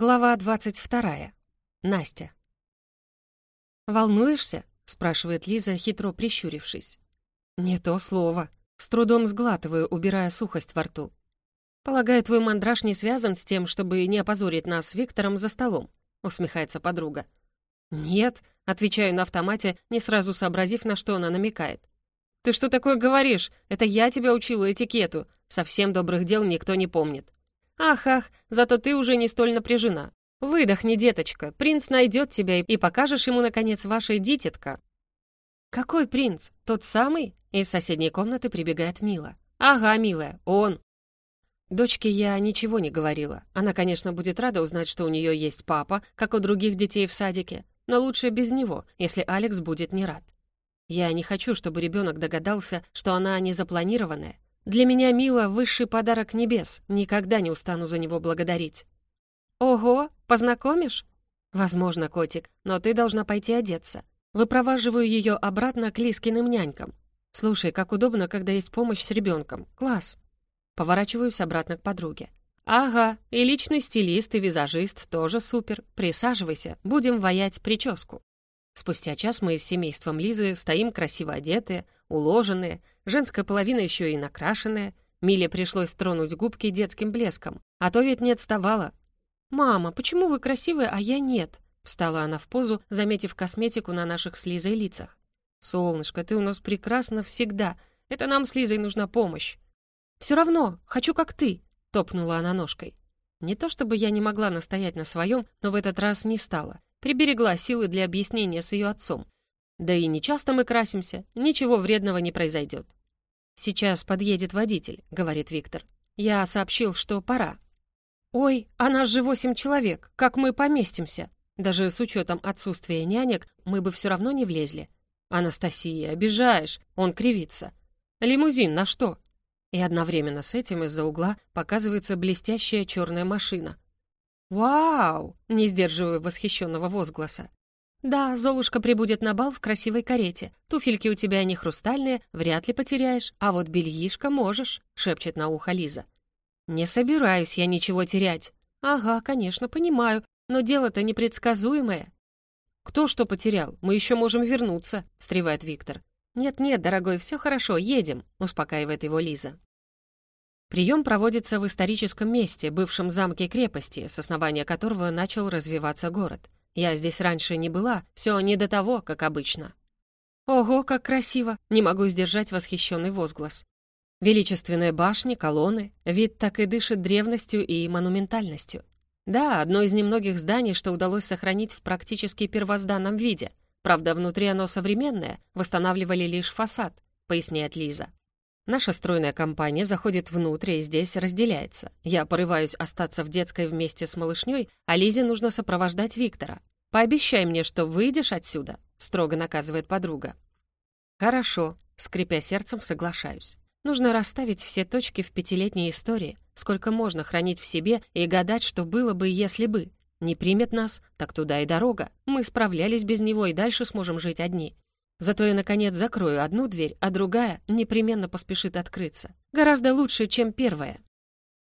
Глава 22. Настя. «Волнуешься?» — спрашивает Лиза, хитро прищурившись. «Не то слово. С трудом сглатываю, убирая сухость во рту. Полагаю, твой мандраж не связан с тем, чтобы не опозорить нас с Виктором за столом», — усмехается подруга. «Нет», — отвечаю на автомате, не сразу сообразив, на что она намекает. «Ты что такое говоришь? Это я тебя учила этикету. Совсем добрых дел никто не помнит». «Ах-ах, зато ты уже не столь напряжена. Выдохни, деточка, принц найдет тебя и покажешь ему, наконец, ваше дитятка». «Какой принц? Тот самый?» Из соседней комнаты прибегает Мила. «Ага, милая, он». Дочке я ничего не говорила. Она, конечно, будет рада узнать, что у нее есть папа, как у других детей в садике, но лучше без него, если Алекс будет не рад. Я не хочу, чтобы ребенок догадался, что она не запланированная, для меня Мила — высший подарок небес, никогда не устану за него благодарить. Ого, познакомишь? Возможно, котик, но ты должна пойти одеться. Выпроваживаю ее обратно к Лискиным нянькам. Слушай, как удобно, когда есть помощь с ребенком. Класс. Поворачиваюсь обратно к подруге. «Ага, и личный стилист, и визажист тоже супер. Присаживайся, будем ваять прическу». Спустя час мы с семейством Лизы стоим красиво одетые, уложенные, женская половина еще и накрашенная. Миле пришлось тронуть губки детским блеском, а то ведь не отставала. «Мама, почему вы красивые, а я нет?» Встала она в позу, заметив косметику на наших с Лизой лицах. «Солнышко, ты у нас прекрасна всегда. Это нам с Лизой нужна помощь». «Все равно, хочу как ты», — топнула она ножкой. Не то чтобы я не могла настоять на своем, но в этот раз не стала. Приберегла силы для объяснения с ее отцом. Да и не часто мы красимся, ничего вредного не произойдет. «Сейчас подъедет водитель», — говорит Виктор. «Я сообщил, что пора». «Ой, а нас же восемь человек, как мы поместимся?» Даже с учетом отсутствия нянек мы бы все равно не влезли. «Анастасия, обижаешь!» Он кривится. «Лимузин на что?» И одновременно с этим из-за угла показывается блестящая черная машина. «Вау!» — не сдерживаю восхищенного возгласа. «Да, Золушка прибудет на бал в красивой карете. Туфельки у тебя не хрустальные, вряд ли потеряешь, а вот бельишко можешь», — шепчет на ухо Лиза. «Не собираюсь я ничего терять». «Ага, конечно, понимаю, но дело-то непредсказуемое». «Кто что потерял? Мы еще можем вернуться», — встревает Виктор. «Нет-нет, дорогой, все хорошо, едем», — успокаивает его Лиза. Прием проводится в историческом месте, бывшем замке-крепости, с основания которого начал развиваться город. Я здесь раньше не была, все не до того, как обычно. Ого, как красиво! Не могу сдержать восхищенный возглас. Величественные башни, колонны, вид так и дышит древностью и монументальностью. Да, одно из немногих зданий, что удалось сохранить в практически первозданном виде. Правда, внутри оно современное, восстанавливали лишь фасад, поясняет Лиза. Наша стройная компания заходит внутрь и здесь разделяется. Я порываюсь остаться в детской вместе с малышней, а Лизе нужно сопровождать Виктора. «Пообещай мне, что выйдешь отсюда», — строго наказывает подруга. «Хорошо», — скрипя сердцем, соглашаюсь. Нужно расставить все точки в пятилетней истории, сколько можно хранить в себе и гадать, что было бы, если бы. Не примет нас, так туда и дорога. Мы справлялись без него и дальше сможем жить одни. Зато я, наконец, закрою одну дверь, а другая непременно поспешит открыться. Гораздо лучше, чем первая.